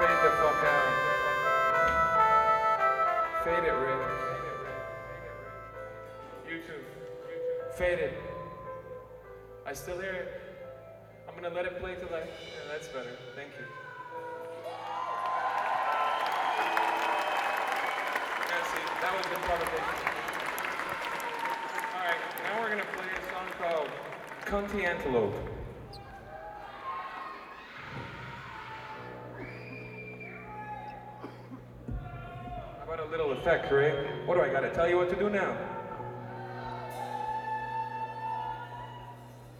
Fade the fuck out. Fade it, Rick. YouTube. Fade it. I still hear it. I'm gonna let it play till I. Yeah, that's better. Thank you. Yeah, see, that was the provocation. Alright, now we're gonna play a song called Cunty Antelope. Little effect, Ray? What do I gotta tell you what to do now?